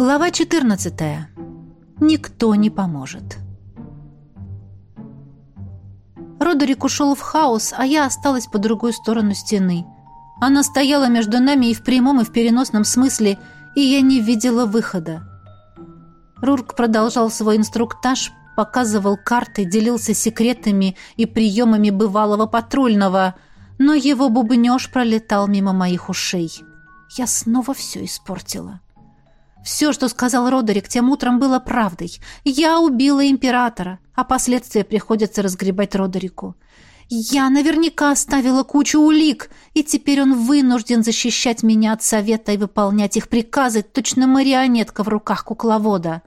Глава 14. Никто не поможет. Родерик ушел в хаос, а я осталась по другую сторону стены. Она стояла между нами и в прямом, и в переносном смысле, и я не видела выхода. Рурк продолжал свой инструктаж, показывал карты, делился секретами и приемами бывалого патрульного, но его бубнеж пролетал мимо моих ушей. Я снова все испортила. Все, что сказал Родерик тем утром, было правдой. Я убила императора, а последствия приходится разгребать Родерику. Я наверняка оставила кучу улик, и теперь он вынужден защищать меня от совета и выполнять их приказы, точно марионетка в руках кукловода.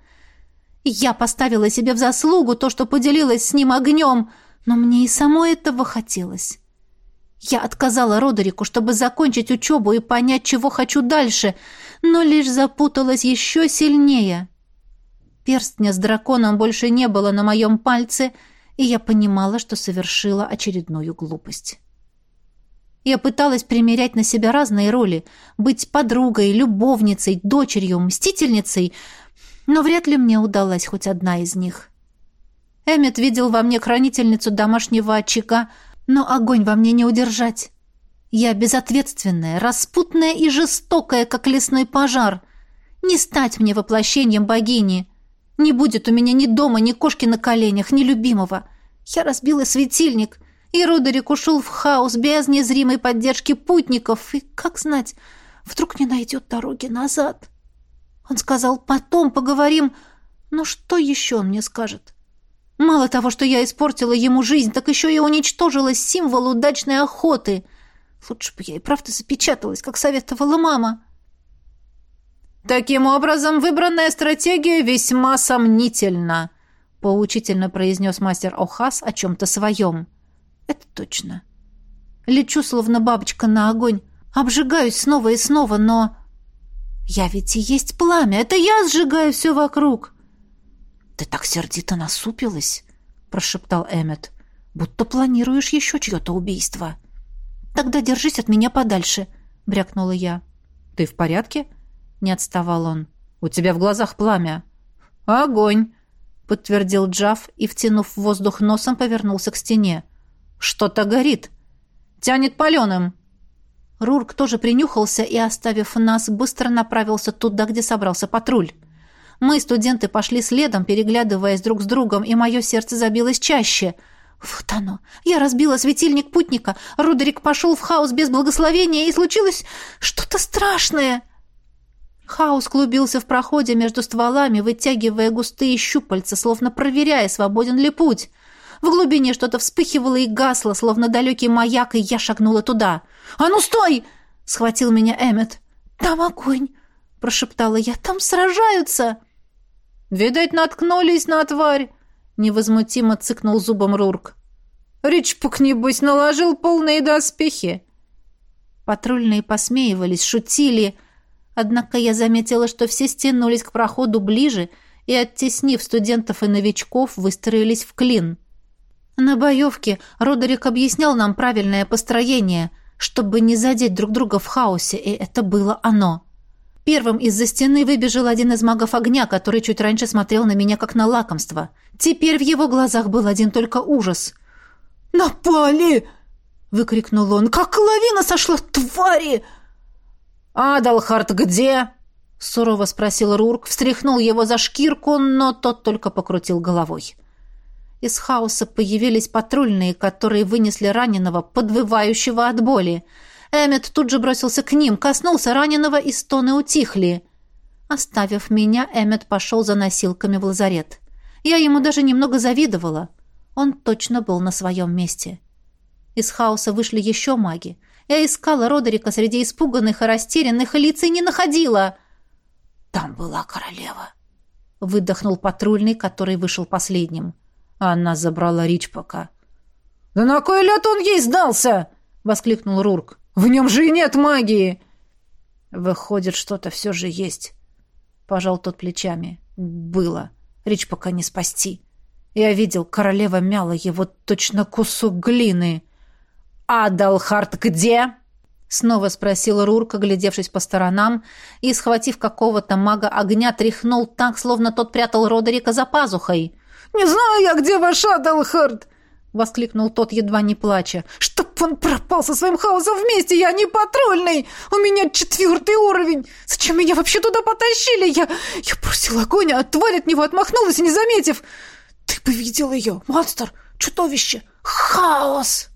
Я поставила себе в заслугу то, что поделилась с ним огнем, но мне и самой этого хотелось. Я отказала Родерику, чтобы закончить учебу и понять, чего хочу дальше, но лишь запуталась еще сильнее. Перстня с драконом больше не было на моем пальце, и я понимала, что совершила очередную глупость. Я пыталась примерять на себя разные роли, быть подругой, любовницей, дочерью, мстительницей, но вряд ли мне удалась хоть одна из них. Эммет видел во мне хранительницу домашнего очага, но огонь во мне не удержать. Я безответственная, распутная и жестокая, как лесной пожар. Не стать мне воплощением богини. Не будет у меня ни дома, ни кошки на коленях, ни любимого. Я разбила светильник, и Родерик ушел в хаос без незримой поддержки путников. И, как знать, вдруг не найдет дороги назад. Он сказал, потом поговорим. Но что еще он мне скажет? Мало того, что я испортила ему жизнь, так еще и уничтожила символ удачной охоты. Лучше бы я и правда запечаталась, как советовала мама. «Таким образом, выбранная стратегия весьма сомнительна», — поучительно произнес мастер Охас о чем-то своем. «Это точно. Лечу, словно бабочка на огонь, обжигаюсь снова и снова, но...» «Я ведь и есть пламя, это я сжигаю все вокруг!» «Ты так сердито насупилась», — прошептал Эммет, «будто планируешь еще чье-то убийство». «Тогда держись от меня подальше», — брякнула я. «Ты в порядке?» — не отставал он. «У тебя в глазах пламя». «Огонь», — подтвердил Джав и, втянув воздух носом, повернулся к стене. «Что-то горит. Тянет паленым». Рурк тоже принюхался и, оставив нас, быстро направился туда, где собрался патруль. Мы, студенты, пошли следом, переглядываясь друг с другом, и мое сердце забилось чаще. Вот оно. Я разбила светильник путника. Родерик пошел в хаос без благословения, и случилось что-то страшное. Хаос клубился в проходе между стволами, вытягивая густые щупальца, словно проверяя, свободен ли путь. В глубине что-то вспыхивало и гасло, словно далекий маяк, и я шагнула туда. «А ну, стой!» — схватил меня Эммет. «Там огонь!» — прошептала я. «Там сражаются!» «Видать, наткнулись на тварь!» — невозмутимо цыкнул зубом Рурк. «Ричпук, небось, наложил полные доспехи!» Патрульные посмеивались, шутили, однако я заметила, что все стянулись к проходу ближе и, оттеснив студентов и новичков, выстроились в клин. На боевке Родерик объяснял нам правильное построение, чтобы не задеть друг друга в хаосе, и это было оно — Первым из-за стены выбежал один из магов огня, который чуть раньше смотрел на меня как на лакомство. Теперь в его глазах был один только ужас. «Напали!» — выкрикнул он. «Как лавина сошла, твари!» «Адалхард где?» — сурово спросил Рурк, встряхнул его за шкирку, но тот только покрутил головой. Из хаоса появились патрульные, которые вынесли раненого, подвывающего от боли. Эммет тут же бросился к ним, коснулся раненого, и стоны утихли. Оставив меня, Эммет пошел за носилками в лазарет. Я ему даже немного завидовала. Он точно был на своем месте. Из хаоса вышли еще маги. Я искала Родерика среди испуганных и растерянных лиц и не находила. «Там была королева», — выдохнул патрульный, который вышел последним. Она забрала Ричпока. «Да на кой лет он ей сдался?» — воскликнул Рурк. В нем же и нет магии!» «Выходит, что-то все же есть», — пожал тот плечами. «Было. Речь пока не спасти. Я видел, королева мяла его точно кусок глины». «Адалхард где?» — Снова спросил Рурк, глядевшись по сторонам, и, схватив какого-то мага огня, тряхнул так, словно тот прятал Родерика за пазухой. «Не знаю я, где ваш Адалхард!» — воскликнул тот, едва не плача. «Чтоб он пропал со своим хаосом вместе! Я не патрульный! У меня четвертый уровень! Зачем меня вообще туда потащили? Я... я бросил огонь, а тварь от него отмахнулась, не заметив! Ты бы видел ее! Монстр! Чудовище! Хаос!»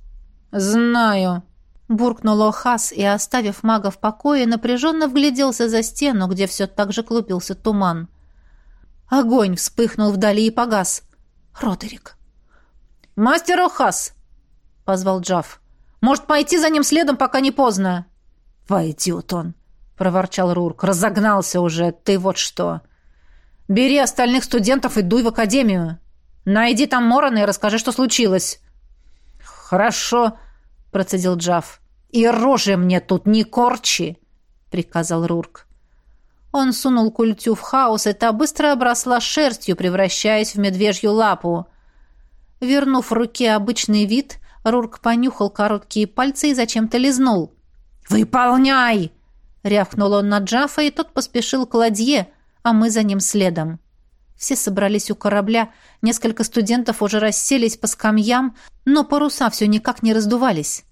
«Знаю», — буркнул Охас и, оставив мага в покое, напряженно вгляделся за стену, где все так же клубился туман. Огонь вспыхнул вдали и погас. «Родерик, «Мастер Охас!» — позвал Джав. «Может, пойти за ним следом, пока не поздно?» «Пойдет он!» — проворчал Рурк. «Разогнался уже, ты вот что!» «Бери остальных студентов и дуй в академию. Найди там Морона и расскажи, что случилось». «Хорошо», — процедил Джав. «И рожи мне тут не корчи!» — приказал Рурк. Он сунул культю в хаос, и та быстро обросла шерстью, превращаясь в медвежью лапу. Вернув руке обычный вид, Рурк понюхал короткие пальцы и зачем-то лизнул. «Выполняй!» — рявкнул он на Джафа, и тот поспешил к ладье, а мы за ним следом. Все собрались у корабля, несколько студентов уже расселись по скамьям, но паруса все никак не раздувались.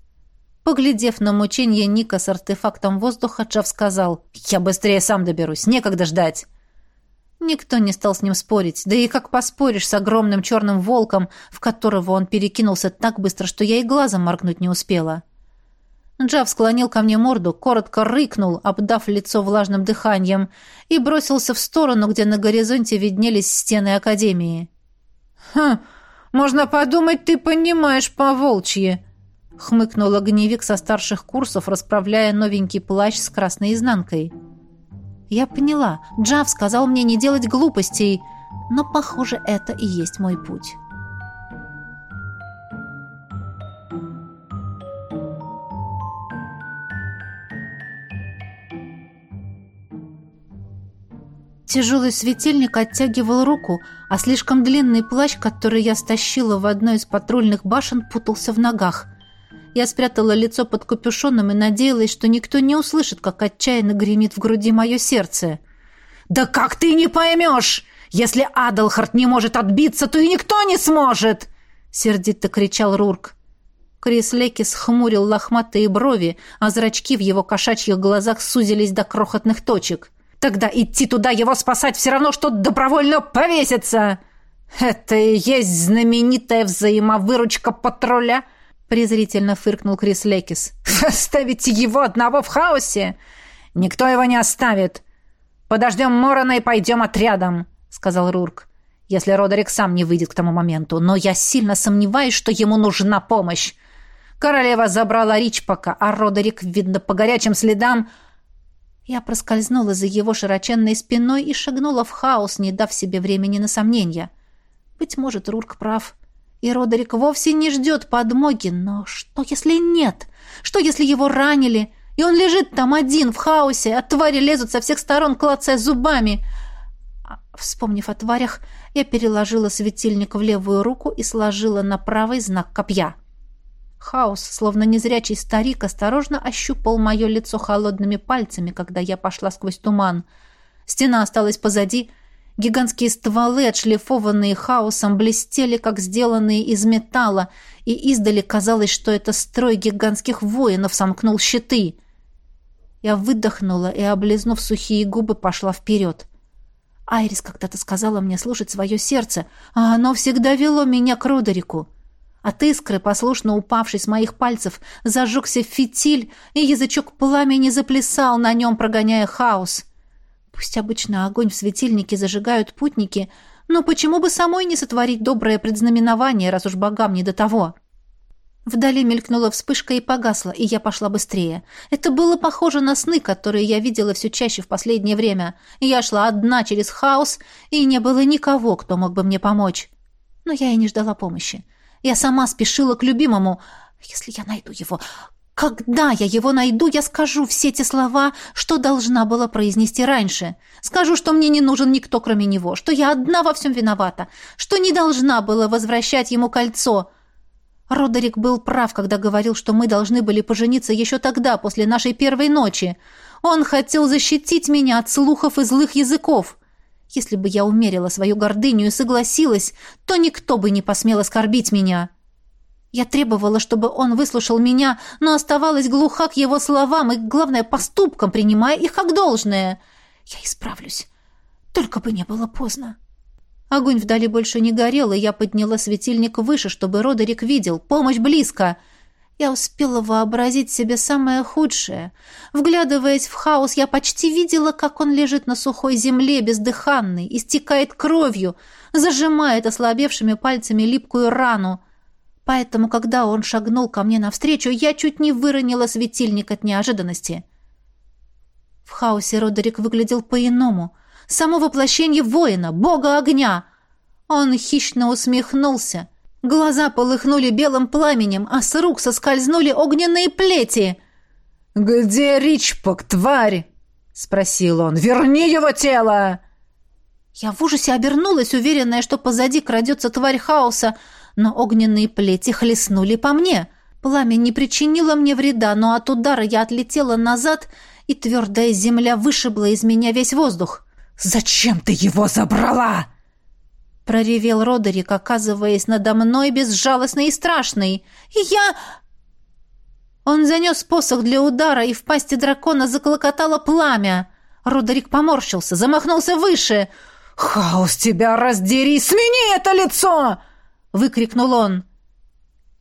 Поглядев на мучение Ника с артефактом воздуха, Джав сказал, «Я быстрее сам доберусь, некогда ждать». Никто не стал с ним спорить, да и как поспоришь с огромным черным волком, в которого он перекинулся так быстро, что я и глазом моргнуть не успела. Джав склонил ко мне морду, коротко рыкнул, обдав лицо влажным дыханием, и бросился в сторону, где на горизонте виднелись стены Академии. «Хм, можно подумать, ты понимаешь по-волчьи», — хмыкнул огневик со старших курсов, расправляя новенький плащ с красной изнанкой. Я поняла. Джав сказал мне не делать глупостей, но, похоже, это и есть мой путь. Тяжелый светильник оттягивал руку, а слишком длинный плащ, который я стащила в одной из патрульных башен, путался в ногах. Я спрятала лицо под капюшоном и надеялась, что никто не услышит, как отчаянно гремит в груди мое сердце. «Да как ты не поймешь? Если Адалхард не может отбиться, то и никто не сможет!» Сердито кричал Рурк. Крис Лекис хмурил лохматые брови, а зрачки в его кошачьих глазах сузились до крохотных точек. «Тогда идти туда его спасать все равно, что добровольно повеситься!» «Это и есть знаменитая взаимовыручка патруля!» Презрительно фыркнул Крис Лекис. «Оставите его одного в хаосе? Никто его не оставит. Подождем Морона и пойдем отрядом», — сказал Рурк. «Если Родерик сам не выйдет к тому моменту, но я сильно сомневаюсь, что ему нужна помощь. Королева забрала Ричпока, а Родерик, видно, по горячим следам...» Я проскользнула за его широченной спиной и шагнула в хаос, не дав себе времени на сомнения. Быть может, Рурк прав. И Родерик вовсе не ждет подмоги, но что, если нет? Что, если его ранили, и он лежит там один в хаосе, а твари лезут со всех сторон, клацая зубами? А, вспомнив о тварях, я переложила светильник в левую руку и сложила на правый знак копья. Хаос, словно незрячий старик, осторожно ощупал мое лицо холодными пальцами, когда я пошла сквозь туман. Стена осталась позади — Гигантские стволы, отшлифованные хаосом, блестели, как сделанные из металла, и издали казалось, что это строй гигантских воинов сомкнул щиты. Я выдохнула и, облизнув сухие губы, пошла вперед. Айрис когда-то сказала мне слушать свое сердце, а оно всегда вело меня к Родерику. От искры, послушно упавшей с моих пальцев, зажегся фитиль, и язычок пламени заплясал на нем, прогоняя хаос — Пусть обычно огонь в светильнике зажигают путники, но почему бы самой не сотворить доброе предзнаменование, раз уж богам не до того? Вдали мелькнула вспышка и погасла, и я пошла быстрее. Это было похоже на сны, которые я видела все чаще в последнее время. Я шла одна через хаос, и не было никого, кто мог бы мне помочь. Но я и не ждала помощи. Я сама спешила к любимому. Если я найду его, когда я его найду, я скажу все те слова, что должна была произнести раньше. Скажу, что мне не нужен никто, кроме него, что я одна во всем виновата, что не должна была возвращать ему кольцо. Родерик был прав, когда говорил, что мы должны были пожениться еще тогда, после нашей первой ночи. Он хотел защитить меня от слухов и злых языков. Если бы я умерила свою гордыню и согласилась, то никто бы не посмел оскорбить меня. Я требовала, чтобы он выслушал меня, но оставалась глуха к его словам и, главное, поступкам, принимая их как должное. Я исправлюсь. Только бы не было поздно. Огонь вдали больше не горел, и я подняла светильник выше, чтобы Родерик видел. Помощь близко. Я успела вообразить себе самое худшее. Вглядываясь в хаос, я почти видела, как он лежит на сухой земле, бездыханный, истекает кровью, зажимает ослабевшими пальцами липкую рану. Поэтому, когда он шагнул ко мне навстречу, я чуть не выронила светильник от неожиданности. В хаосе Родерик выглядел по-иному — само воплощение воина, бога огня. Он хищно усмехнулся. Глаза полыхнули белым пламенем, а с рук соскользнули огненные плети. «Где Ричпок, тварь?» — спросил он. «Верни его тело!» Я в ужасе обернулась, уверенная, что позади крадется тварь хаоса, но огненные плети хлестнули по мне. Пламя не причинило мне вреда, но от удара я отлетела назад, и твердая земля вышибла из меня весь воздух. «Зачем ты его забрала?» Проревел Родерик, оказываясь надо мной безжалостный и страшный. «И я...» Он занес посох для удара, и в пасти дракона заклокотало пламя. Родерик поморщился, замахнулся выше. «Хаос, тебя раздери! Смени это лицо!» — выкрикнул он.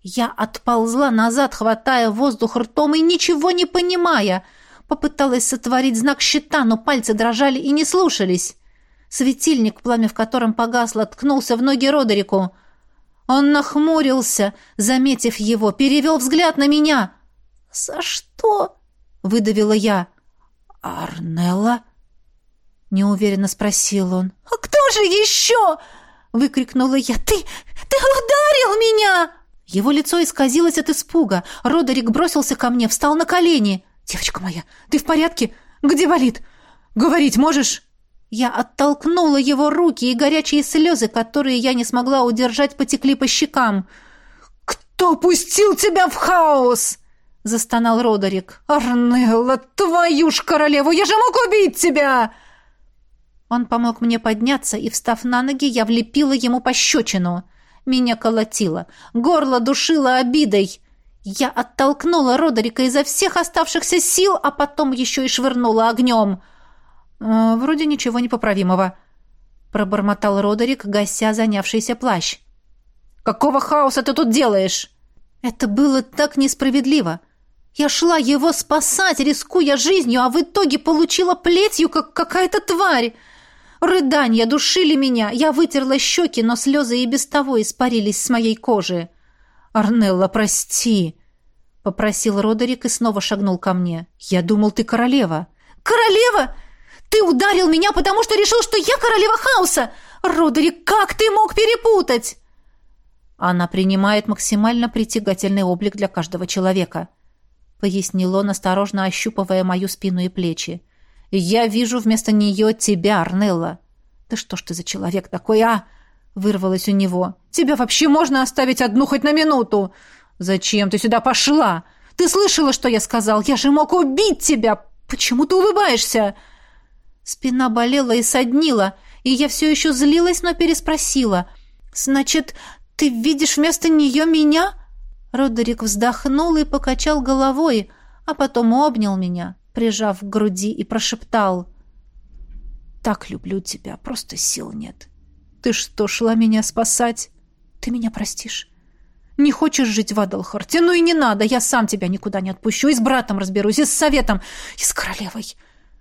Я отползла назад, хватая воздух ртом и ничего не понимая — Попыталась сотворить знак щита, но пальцы дрожали и не слушались. Светильник, пламя в котором погасло, ткнулся в ноги Родерику. Он нахмурился, заметив его, перевел взгляд на меня. «За что?» — выдавила я. «Арнелла?» — неуверенно спросил он. «А кто же еще?» — выкрикнула я. «Ты... ты ударил меня!» Его лицо исказилось от испуга. Родерик бросился ко мне, встал на колени. «Девочка моя, ты в порядке? Где болит? Говорить можешь?» Я оттолкнула его руки, и горячие слезы, которые я не смогла удержать, потекли по щекам. «Кто пустил тебя в хаос?» — застонал Родерик. «Арнелла, твою ж королеву! Я же мог убить тебя!» Он помог мне подняться, и, встав на ноги, я влепила ему пощечину. Меня колотило, горло душило обидой. Я оттолкнула Родерика изо всех оставшихся сил, а потом еще и швырнула огнем. «Э, «Вроде ничего непоправимого», — пробормотал Родерик, гася занявшийся плащ. «Какого хаоса ты тут делаешь?» «Это было так несправедливо. Я шла его спасать, рискуя жизнью, а в итоге получила плетью, как какая-то тварь. Рыдания душили меня. Я вытерла щеки, но слезы и без того испарились с моей кожи». «Арнелла, прости!» — попросил Родерик и снова шагнул ко мне. «Я думал, ты королева». «Королева? Ты ударил меня, потому что решил, что я королева хаоса! Родерик, как ты мог перепутать?» «Она принимает максимально притягательный облик для каждого человека», — пояснил он, осторожно ощупывая мою спину и плечи. «Я вижу вместо нее тебя, Арнелла». «Да что ж ты за человек такой, а?» Вырвалось у него. «Тебя вообще можно оставить одну хоть на минуту? Зачем ты сюда пошла? Ты слышала, что я сказал? Я же мог убить тебя! Почему ты улыбаешься?» Спина болела и соднила, и я все еще злилась, но переспросила. «Значит, ты видишь вместо нее меня?» Родерик вздохнул и покачал головой, а потом обнял меня, прижав к груди и прошептал. «Так люблю тебя, просто сил нет. Ты что, шла меня спасать? Ты меня простишь? Не хочешь жить в Адалхарте? Ну и не надо, я сам тебя никуда не отпущу. И с братом разберусь, и с советом, и с королевой.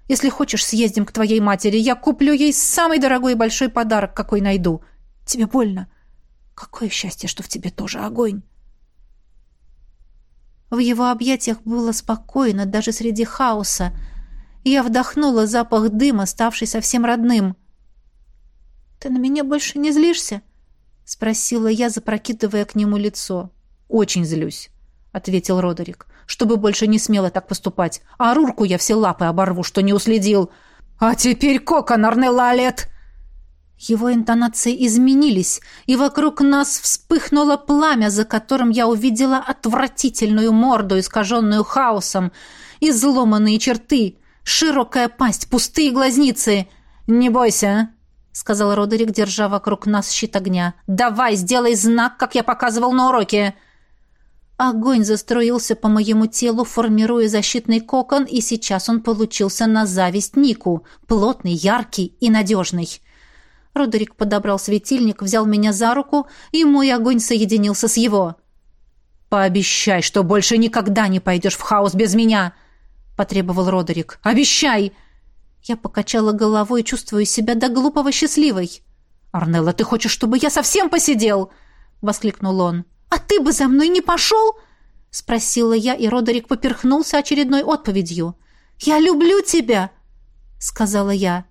Если хочешь, съездим к твоей матери. Я куплю ей самый дорогой и большой подарок, какой найду. Тебе больно? Какое счастье, что в тебе тоже огонь. В его объятиях было спокойно, даже среди хаоса. Я вдохнула запах дыма, ставший совсем родным. «Ты на меня больше не злишься?» — спросила я, запрокидывая к нему лицо. «Очень злюсь», — ответил Родерик, «чтобы больше не смело так поступать. А Рурку я все лапы оборву, что не уследил. А теперь кокон, Арнелалет!» Его интонации изменились, и вокруг нас вспыхнуло пламя, за которым я увидела отвратительную морду, искаженную хаосом, изломанные черты, широкая пасть, пустые глазницы. «Не бойся», — сказал Родерик, держа вокруг нас щит огня. «Давай, сделай знак, как я показывал на уроке». Огонь застроился по моему телу, формируя защитный кокон, и сейчас он получился на зависть Нику, плотный, яркий и надежный. Родерик подобрал светильник, взял меня за руку, и мой огонь соединился с его. «Пообещай, что больше никогда не пойдешь в хаос без меня!» — потребовал Родерик. «Обещай!» Я покачала головой, чувствуя себя до глупого счастливой. «Арнелла, ты хочешь, чтобы я совсем посидел?» — воскликнул он. «А ты бы за мной не пошел?» — спросила я, и Родерик поперхнулся очередной отповедью. «Я люблю тебя!» — сказала я.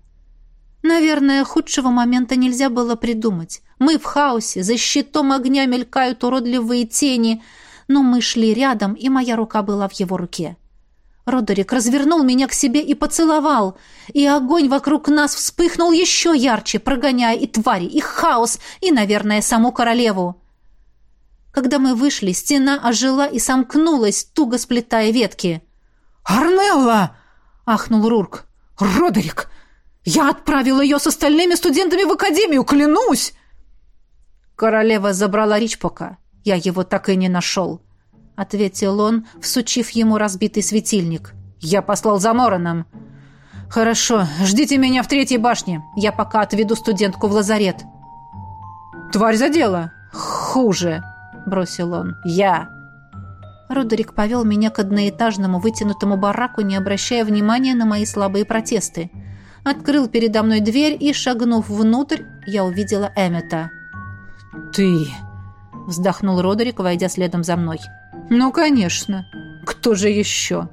Наверное, худшего момента нельзя было придумать. Мы в хаосе, за щитом огня мелькают уродливые тени, но мы шли рядом, и моя рука была в его руке. Родерик развернул меня к себе и поцеловал, и огонь вокруг нас вспыхнул еще ярче, прогоняя и твари, и хаос, и, наверное, саму королеву. Когда мы вышли, стена ожила и сомкнулась, туго сплетая ветки. «Арнелла!» — ахнул Рурк. «Родерик! Я отправил ее с остальными студентами в академию, клянусь!» Королева забрала Ричпока. Я его так и не нашел. — ответил он, всучив ему разбитый светильник. «Я послал за Мороном». «Хорошо, ждите меня в третьей башне. Я пока отведу студентку в лазарет». «Тварь задела?» «Хуже», — бросил он. «Я». Родерик повел меня к одноэтажному вытянутому бараку, не обращая внимания на мои слабые протесты. Открыл передо мной дверь и, шагнув внутрь, я увидела Эммета. «Ты...» — вздохнул Родерик, войдя следом за мной. «Ну, конечно. Кто же еще?»